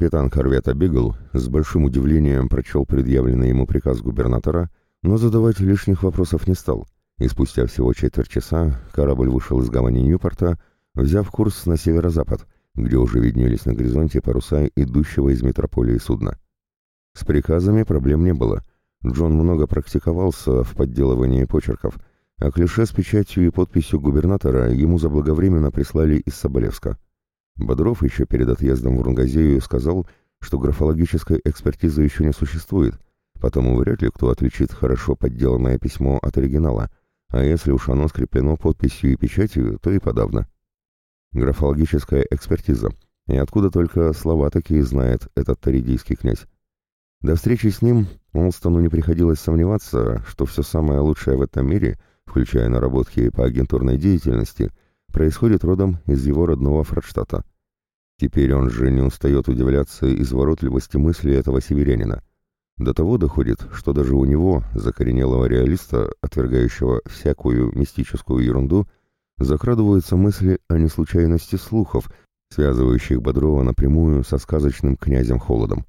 Капитан корвета Бигл с большим удивлением прочел предъявленный ему приказ губернатора, но задавать лишних вопросов не стал, и спустя всего четверть часа корабль вышел из гавани Ньюпорта, взяв курс на северо-запад, где уже виднелись на горизонте паруса идущего из метрополии судна. С приказами проблем не было. Джон много практиковался в подделывании почерков, а клише с печатью и подписью губернатора ему заблаговременно прислали из Соболевска. Бодров еще перед отъездом в Рунгазею сказал, что графологической экспертизы еще не существует, потому вряд ли кто отличит хорошо подделанное письмо от оригинала, а если уж оно скреплено подписью и печатью, то и подавно. Графологическая экспертиза. И откуда только слова такие знает этот таридийский князь. До встречи с ним Олстону не приходилось сомневаться, что все самое лучшее в этом мире, включая наработки по агентурной деятельности, происходит родом из его родного Фрадштадта. Теперь он же не устает удивляться изворотливости мысли этого северянина. До того доходит, что даже у него, закоренелого реалиста, отвергающего всякую мистическую ерунду, закрадываются мысли о неслучайности слухов, связывающих Бодрова напрямую со сказочным князем Холодом.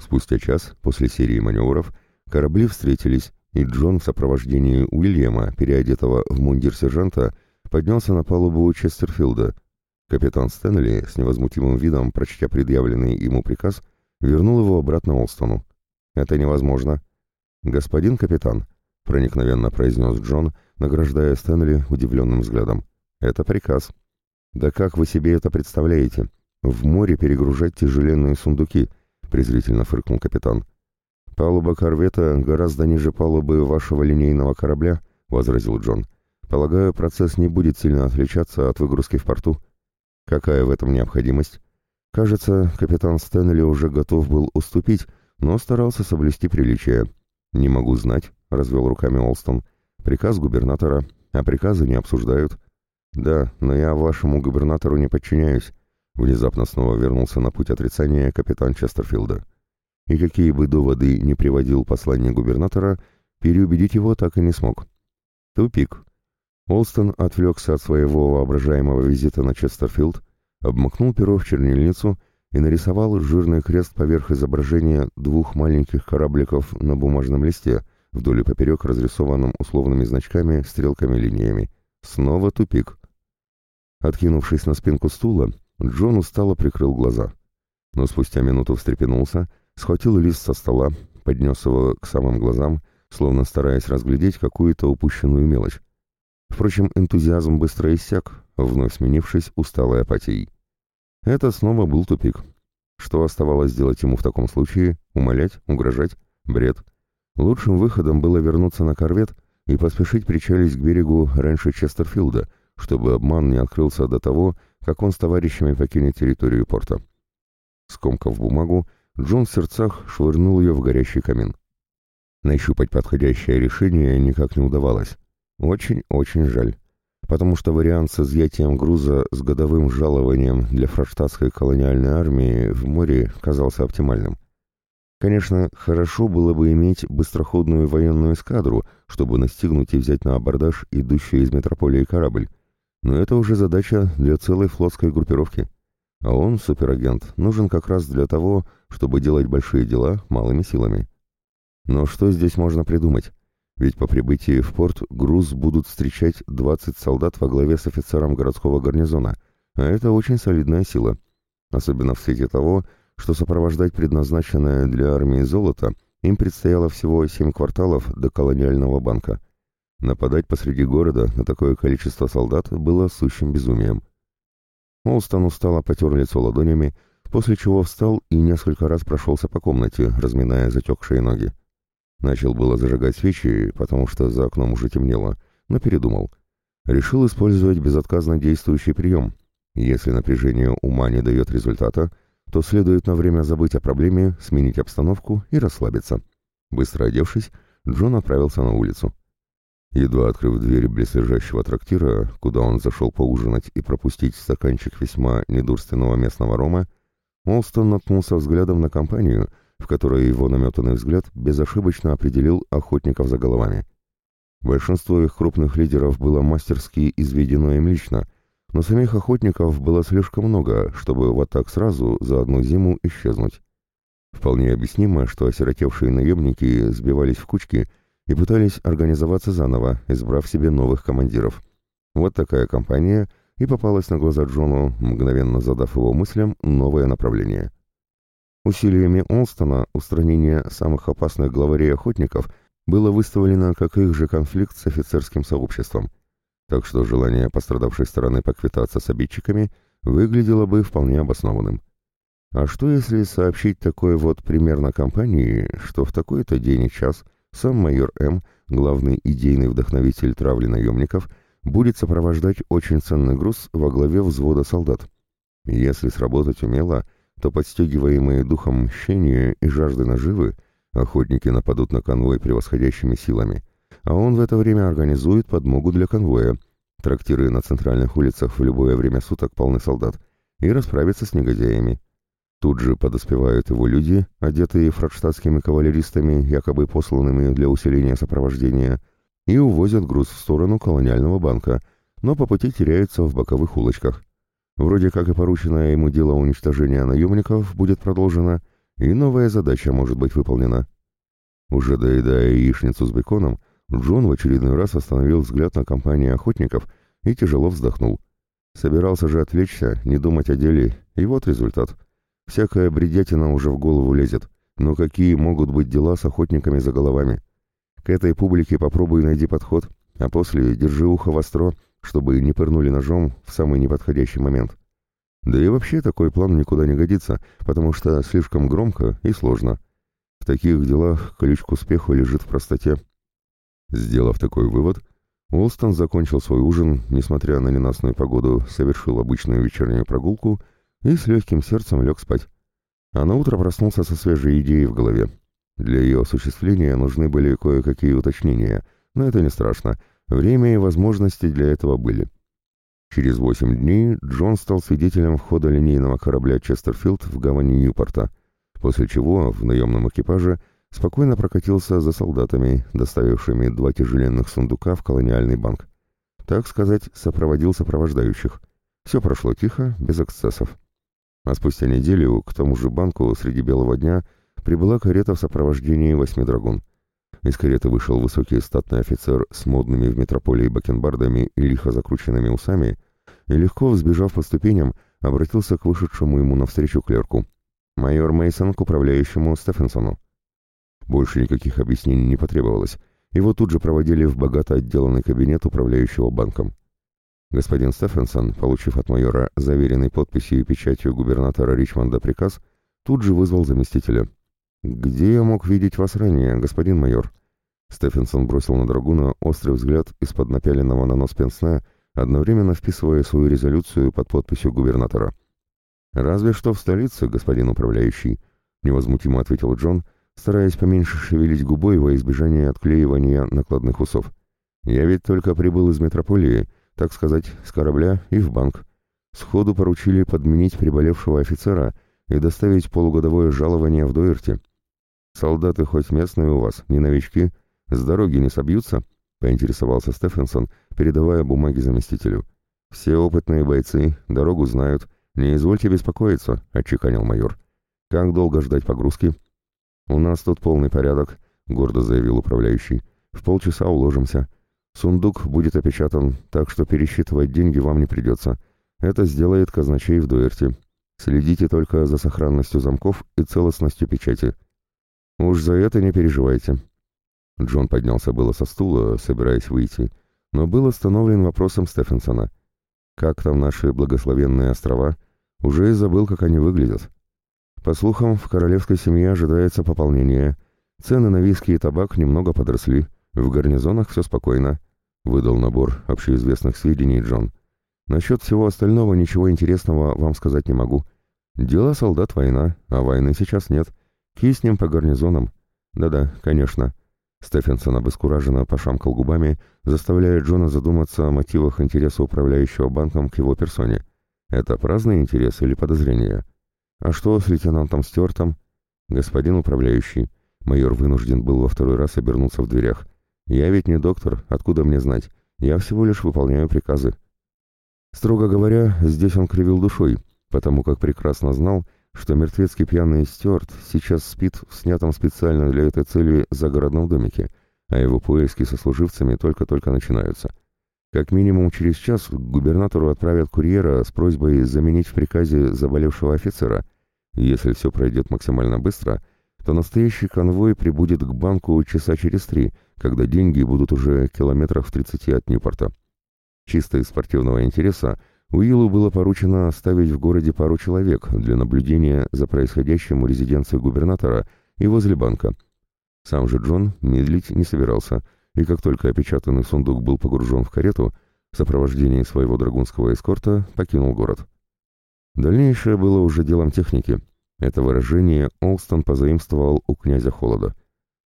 Спустя час после серии маневров корабли встретились, и Джон в сопровождении Уильяма, переодетого в мундир сержанта, поднялся на палубу Честерфилда. Капитан Стэнли, с невозмутимым видом, прочтя предъявленный ему приказ, вернул его обратно Олстону. «Это невозможно». «Господин капитан», — проникновенно произнес Джон, награждая Стэнли удивленным взглядом. «Это приказ». «Да как вы себе это представляете? В море перегружать тяжеленные сундуки», — презрительно фыркнул капитан. «Палуба корвета гораздо ниже палубы вашего линейного корабля», — возразил Джон. «Полагаю, процесс не будет сильно отличаться от выгрузки в порту». «Какая в этом необходимость?» Кажется, капитан Стэнли уже готов был уступить, но старался соблюсти приличие. «Не могу знать», — развел руками Олстон. «Приказ губернатора, а приказы не обсуждают». «Да, но я вашему губернатору не подчиняюсь», — внезапно снова вернулся на путь отрицания капитан Честерфилда. И какие бы доводы не приводил посланник губернатора, переубедить его так и не смог. Тупик. Олстон отвлекся от своего воображаемого визита на Честерфилд, обмакнул перо в чернильницу и нарисовал жирный крест поверх изображения двух маленьких корабликов на бумажном листе, вдоль и поперек разрисованным условными значками, стрелками, линиями. Снова тупик. Откинувшись на спинку стула, Джон устало прикрыл глаза. Но спустя минуту встрепенулся, схватил лист со стола, поднес его к самым глазам, словно стараясь разглядеть какую-то упущенную мелочь. Впрочем, энтузиазм быстро иссяк, вновь сменившись усталой апатией. Это снова был тупик. Что оставалось делать ему в таком случае? Умолять? Угрожать? Бред. Лучшим выходом было вернуться на корвет и поспешить причалить к берегу раньше Честерфилда, чтобы обман не открылся до того, как он с товарищами покинет территорию порта. Скомкав бумагу, Джон в сердцах швырнул ее в горящий камин. Нащупать подходящее решение никак не удавалось. Очень-очень жаль потому что вариант с изъятием груза с годовым жалованием для фраштатской колониальной армии в море казался оптимальным. Конечно, хорошо было бы иметь быстроходную военную эскадру, чтобы настигнуть и взять на абордаж идущий из метрополии корабль, но это уже задача для целой флотской группировки. А он, суперагент, нужен как раз для того, чтобы делать большие дела малыми силами. Но что здесь можно придумать? Ведь по прибытии в порт груз будут встречать 20 солдат во главе с офицером городского гарнизона, а это очень солидная сила. Особенно в свете того, что сопровождать предназначенное для армии золото им предстояло всего 7 кварталов до колониального банка. Нападать посреди города на такое количество солдат было сущим безумием. Олстон устало потер лицо ладонями, после чего встал и несколько раз прошелся по комнате, разминая затекшие ноги. Начал было зажигать свечи, потому что за окном уже темнело, но передумал. Решил использовать безотказно действующий прием. Если напряжение ума не дает результата, то следует на время забыть о проблеме, сменить обстановку и расслабиться. Быстро одевшись, Джон отправился на улицу. Едва открыв дверь близлежащего трактира, куда он зашел поужинать и пропустить стаканчик весьма недурственного местного рома, Олстон наткнулся взглядом на компанию, в которой его наметанный взгляд безошибочно определил охотников за головами. Большинство их крупных лидеров было мастерски изведено им лично, но самих охотников было слишком много, чтобы вот так сразу за одну зиму исчезнуть. Вполне объяснимо, что осиротевшие наемники сбивались в кучки и пытались организоваться заново, избрав себе новых командиров. Вот такая компания и попалась на глаза Джону, мгновенно задав его мыслям новое направление. Усилиями Олстона устранение самых опасных главарей охотников было выставлено как их же конфликт с офицерским сообществом, так что желание пострадавшей стороны поквитаться с обидчиками выглядело бы вполне обоснованным. А что если сообщить такой вот примерно компании, что в такой-то день и час сам майор М, главный идейный вдохновитель травли наемников, будет сопровождать очень ценный груз во главе взвода солдат? Если сработать умело, то подстегиваемые духом мщения и жажды наживы, охотники нападут на конвой превосходящими силами, а он в это время организует подмогу для конвоя, трактиры на центральных улицах в любое время суток полны солдат, и расправится с негодяями. Тут же подоспевают его люди, одетые фрадштадтскими кавалеристами, якобы посланными для усиления сопровождения, и увозят груз в сторону колониального банка, но по пути теряются в боковых улочках. Вроде как и порученное ему дело уничтожения наемников будет продолжено, и новая задача может быть выполнена. Уже доедая яичницу с беконом, Джон в очередной раз остановил взгляд на компанию охотников и тяжело вздохнул. Собирался же отвлечься, не думать о деле, и вот результат — Всякая бредятина уже в голову лезет. Но какие могут быть дела с охотниками за головами? К этой публике попробуй найди подход, а после держи ухо востро, чтобы не пырнули ножом в самый неподходящий момент. Да и вообще такой план никуда не годится, потому что слишком громко и сложно. В таких делах ключ к успеху лежит в простоте. Сделав такой вывод, Уолстон закончил свой ужин, несмотря на ненастную погоду, совершил обычную вечернюю прогулку и с легким сердцем лег спать. А на утро проснулся со свежей идеей в голове. Для ее осуществления нужны были кое-какие уточнения, но это не страшно. Время и возможности для этого были. Через восемь дней Джон стал свидетелем входа линейного корабля «Честерфилд» в гавани Ньюпорта, после чего в наемном экипаже спокойно прокатился за солдатами, доставившими два тяжеленных сундука в колониальный банк. Так сказать, сопроводил сопровождающих. Все прошло тихо, без эксцессов. А спустя неделю к тому же банку среди белого дня прибыла карета в сопровождении восьми драгун. Из кареты вышел высокий статный офицер с модными в метрополии бакенбардами и лихо закрученными усами и, легко взбежав по ступеням, обратился к вышедшему ему навстречу клерку. Майор Мейсон к управляющему Стефенсону. Больше никаких объяснений не потребовалось. Его тут же проводили в богато отделанный кабинет управляющего банком. Господин Стефенсон, получив от майора заверенный подписью и печатью губернатора Ричмонда приказ, тут же вызвал заместителя. «Где я мог видеть вас ранее, господин майор?» Стефенсон бросил на Драгуна острый взгляд из-под напяленного на нос пенсне, одновременно вписывая свою резолюцию под подписью губернатора. «Разве что в столице, господин управляющий», — невозмутимо ответил Джон, стараясь поменьше шевелить губой во избежание отклеивания накладных усов. «Я ведь только прибыл из метрополии», — так сказать, с корабля и в банк. Сходу поручили подменить приболевшего офицера и доставить полугодовое жалование в Дуэрте. «Солдаты хоть местные у вас, не новички, с дороги не собьются?» — поинтересовался Стефенсон, передавая бумаги заместителю. «Все опытные бойцы, дорогу знают. Не извольте беспокоиться», — отчеканил майор. «Как долго ждать погрузки?» «У нас тут полный порядок», — гордо заявил управляющий. «В полчаса уложимся. Сундук будет опечатан, так что пересчитывать деньги вам не придется. Это сделает казначей в дуэрте. Следите только за сохранностью замков и целостностью печати. Уж за это не переживайте. Джон поднялся было со стула, собираясь выйти, но был остановлен вопросом Стефенсона. Как там наши благословенные острова? Уже и забыл, как они выглядят. По слухам, в королевской семье ожидается пополнение. Цены на виски и табак немного подросли. В гарнизонах все спокойно. Выдал набор общеизвестных сведений Джон. Насчет всего остального ничего интересного вам сказать не могу. Дело солдат война, а войны сейчас нет. Киснем по гарнизонам. Да-да, конечно. Стефенсон обескураженно пошамкал губами, заставляя Джона задуматься о мотивах интереса управляющего банком к его персоне. Это праздный интерес или подозрение? А что с лейтенантом Стюартом? Господин управляющий. Майор вынужден был во второй раз обернуться в дверях. «Я ведь не доктор, откуда мне знать? Я всего лишь выполняю приказы». Строго говоря, здесь он кривил душой, потому как прекрасно знал, что мертвецкий пьяный Стюарт сейчас спит в снятом специально для этой цели загородном домике, а его поиски со служивцами только-только начинаются. Как минимум через час к губернатору отправят курьера с просьбой заменить в приказе заболевшего офицера. Если все пройдет максимально быстро, то настоящий конвой прибудет к банку часа через три, когда деньги будут уже километрах в 30 от Ньюпорта. Чисто из спортивного интереса Уиллу было поручено оставить в городе пару человек для наблюдения за происходящим у резиденции губернатора и возле банка. Сам же Джон медлить не собирался, и как только опечатанный сундук был погружен в карету, в сопровождении своего драгунского эскорта покинул город. Дальнейшее было уже делом техники. Это выражение Олстон позаимствовал у князя Холода.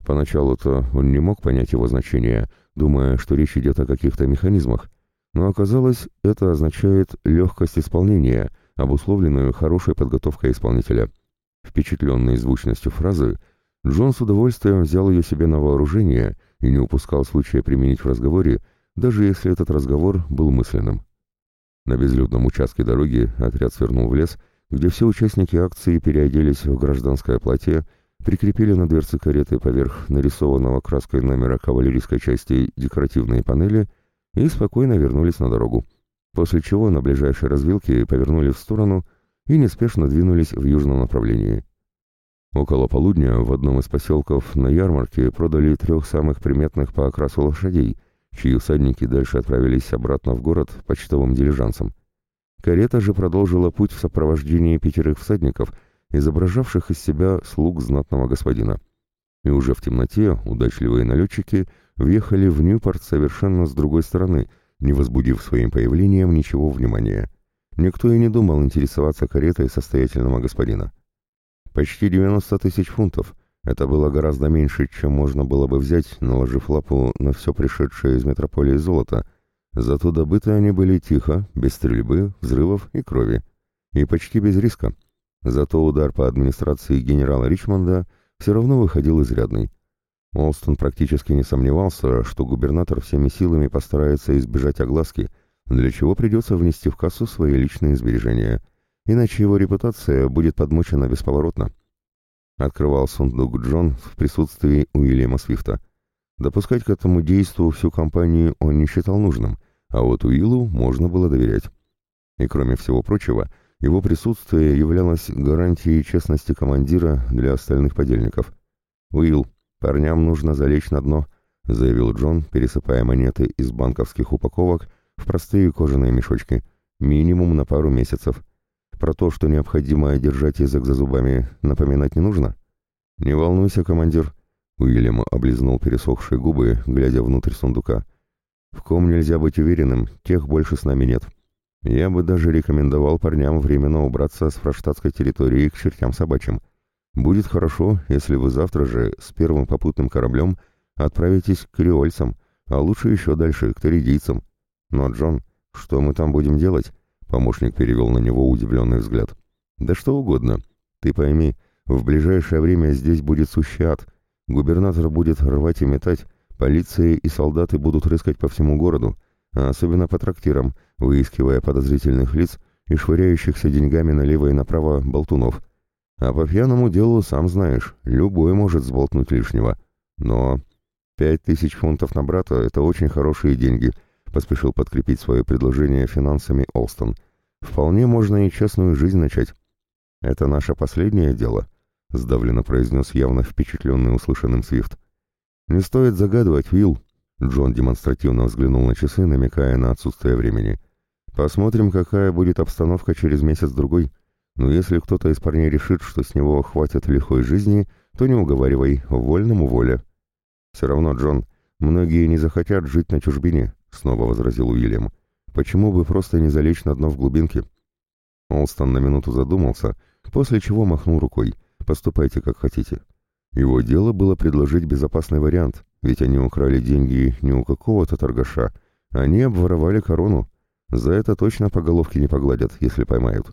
Поначалу-то он не мог понять его значение, думая, что речь идет о каких-то механизмах, но оказалось, это означает легкость исполнения, обусловленную хорошей подготовкой исполнителя. Впечатленный звучностью фразы, Джон с удовольствием взял ее себе на вооружение и не упускал случая применить в разговоре, даже если этот разговор был мысленным. На безлюдном участке дороги отряд свернул в лес, где все участники акции переоделись в гражданское платье, прикрепили на дверцы кареты поверх нарисованного краской номера кавалерийской части декоративные панели — и спокойно вернулись на дорогу, после чего на ближайшей развилке повернули в сторону и неспешно двинулись в южном направлении. Около полудня в одном из поселков на ярмарке продали трех самых приметных по окрасу лошадей, чьи усадники дальше отправились обратно в город почтовым дилижансом. Карета же продолжила путь в сопровождении пятерых всадников, изображавших из себя слуг знатного господина. И уже в темноте удачливые налетчики — въехали в Ньюпорт совершенно с другой стороны, не возбудив своим появлением ничего внимания. Никто и не думал интересоваться каретой состоятельного господина. Почти 90 тысяч фунтов. Это было гораздо меньше, чем можно было бы взять, наложив лапу на все пришедшее из метрополии золото. Зато добыты они были тихо, без стрельбы, взрывов и крови. И почти без риска. Зато удар по администрации генерала Ричмонда все равно выходил изрядный. Олстон практически не сомневался, что губернатор всеми силами постарается избежать огласки, для чего придется внести в кассу свои личные сбережения, иначе его репутация будет подмочена бесповоротно. Открывал сундук Джон в присутствии Уильяма Свифта. Допускать к этому действу всю компанию он не считал нужным, а вот Уиллу можно было доверять. И кроме всего прочего, его присутствие являлось гарантией честности командира для остальных подельников. «Уилл, «Парням нужно залечь на дно», — заявил Джон, пересыпая монеты из банковских упаковок в простые кожаные мешочки, минимум на пару месяцев. Про то, что необходимо держать язык за зубами, напоминать не нужно? «Не волнуйся, командир», — Уильям облизнул пересохшие губы, глядя внутрь сундука. «В ком нельзя быть уверенным, тех больше с нами нет. Я бы даже рекомендовал парням временно убраться с фраштатской территории к чертям собачьим. Будет хорошо, если вы завтра же с первым попутным кораблем отправитесь к креольцам, а лучше еще дальше, к торидийцам. Но, Джон, что мы там будем делать?» Помощник перевел на него удивленный взгляд. «Да что угодно. Ты пойми, в ближайшее время здесь будет сущий ад. Губернатор будет рвать и метать, полиция и солдаты будут рыскать по всему городу, а особенно по трактирам, выискивая подозрительных лиц и швыряющихся деньгами налево и направо болтунов». А по пьяному делу, сам знаешь, любой может сболтнуть лишнего. Но пять тысяч фунтов на брата — это очень хорошие деньги, — поспешил подкрепить свое предложение финансами Олстон. Вполне можно и честную жизнь начать. Это наше последнее дело, — сдавленно произнес явно впечатленный услышанным Свифт. Не стоит загадывать, Уилл. Джон демонстративно взглянул на часы, намекая на отсутствие времени. Посмотрим, какая будет обстановка через месяц-другой. Но если кто-то из парней решит, что с него хватит лихой жизни, то не уговаривай, вольному воля. Все равно, Джон, многие не захотят жить на чужбине, снова возразил Уильям. Почему бы просто не залечь на дно в глубинке? Олстон на минуту задумался, после чего махнул рукой. Поступайте как хотите. Его дело было предложить безопасный вариант, ведь они украли деньги не у какого-то торгаша, они обворовали корону. За это точно по головке не погладят, если поймают.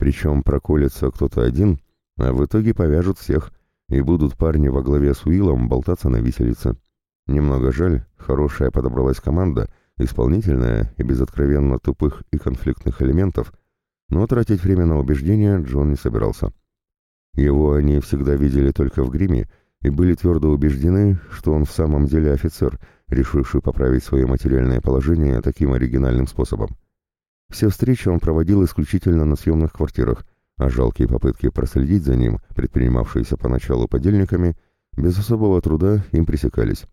Причем проколется кто-то один, а в итоге повяжут всех, и будут парни во главе с Уиллом болтаться на виселице. Немного жаль, хорошая подобралась команда, исполнительная и без откровенно тупых и конфликтных элементов, но тратить время на убеждения Джон не собирался. Его они всегда видели только в гриме и были твердо убеждены, что он в самом деле офицер, решивший поправить свое материальное положение таким оригинальным способом. Все встречи он проводил исключительно на съемных квартирах, а жалкие попытки проследить за ним, предпринимавшиеся поначалу подельниками, без особого труда им пресекались.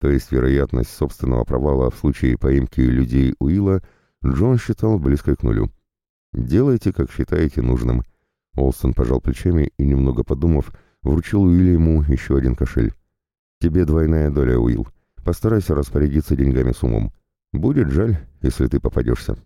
То есть вероятность собственного провала в случае поимки людей Уилла Джон считал близкой к нулю. «Делайте, как считаете нужным». Олстон пожал плечами и, немного подумав, вручил Уильяму еще один кошель. «Тебе двойная доля, Уилл. Постарайся распорядиться деньгами с умом. Будет жаль, если ты попадешься».